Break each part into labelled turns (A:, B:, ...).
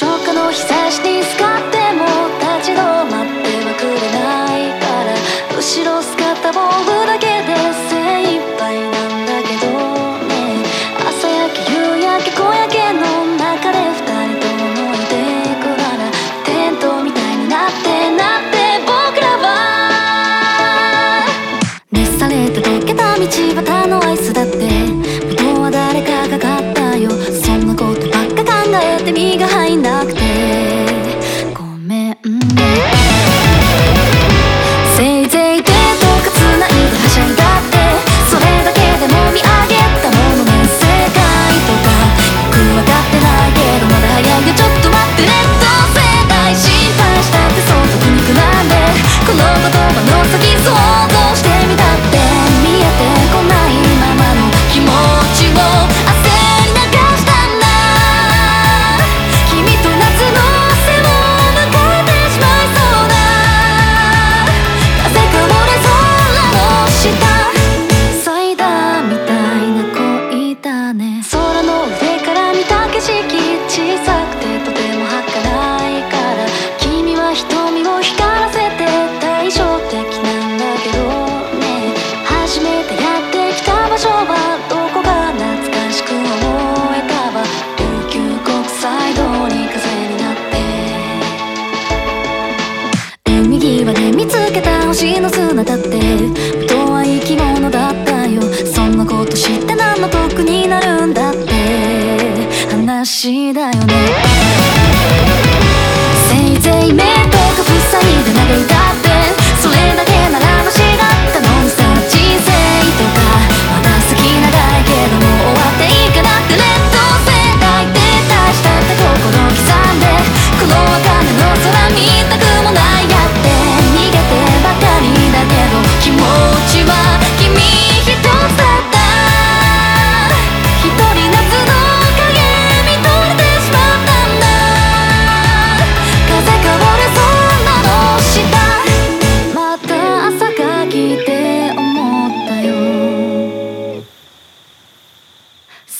A: 消化の日差しに使っても立ち止まって星の砂だって人は生き物だったよ。そんなこと知って何の得になるんだって。話だよね。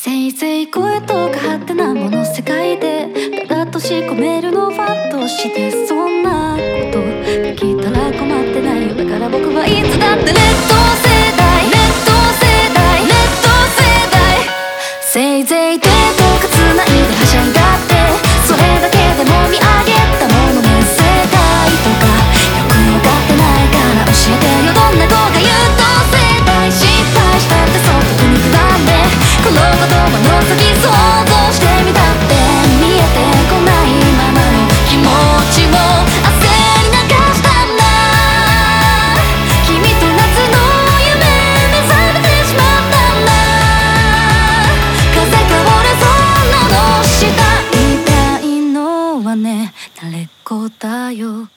A: せいぜい声とか派手なもの世界でただとし込めるのはどうしてそんなことできたら困ってないよだから僕はいつだってレッツね。慣れっこだよ。